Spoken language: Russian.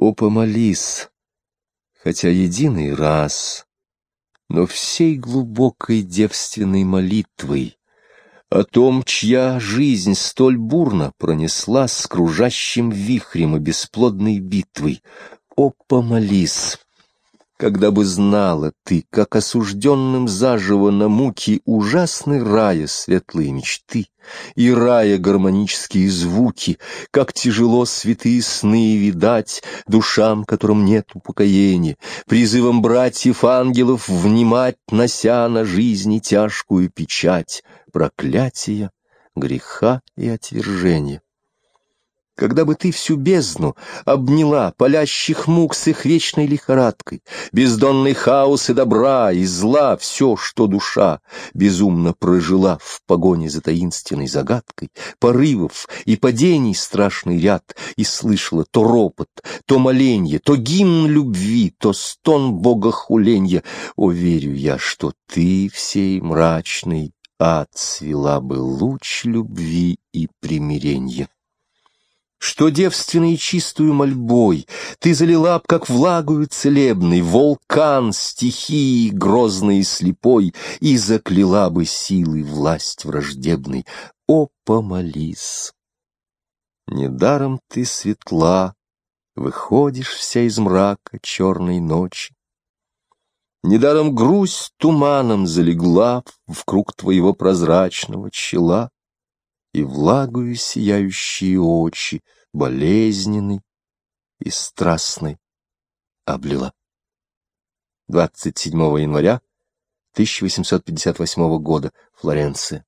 О, помолись, хотя единый раз, но всей глубокой девственной молитвой о том, чья жизнь столь бурно пронеслась с кружащим вихрем и бесплодной битвой. О, помолись! Когда бы знала ты, как осужденным заживо на муки ужасны рая светлые мечты и рая гармонические звуки, как тяжело святые сны видать душам, которым нет упокоения, призывом братьев-ангелов внимать, нося на жизни тяжкую печать, проклятия, греха и отвержения когда бы ты всю бездну обняла палящих мук с их вечной лихорадкой, бездонный хаос и добра, и зла, все, что душа безумно прожила в погоне за таинственной загадкой, порывов и падений страшный ряд, и слышала то ропот, то моленье, то гимн любви, то стон богохуленья. О, верю я, что ты всей мрачной отцвела бы луч любви и примиренья что девственной и чистую мольбой ты залила б, как влагую целебный, вулкан стихии грозной и слепой, и закляла бы силой власть враждебной. О, помолись! Недаром ты светла, выходишь вся из мрака черной ночи. Недаром грусть туманом залегла в круг твоего прозрачного чела и влагою сияющие очи, болезненной и страстной, облила. 27 января 1858 года, Флоренция.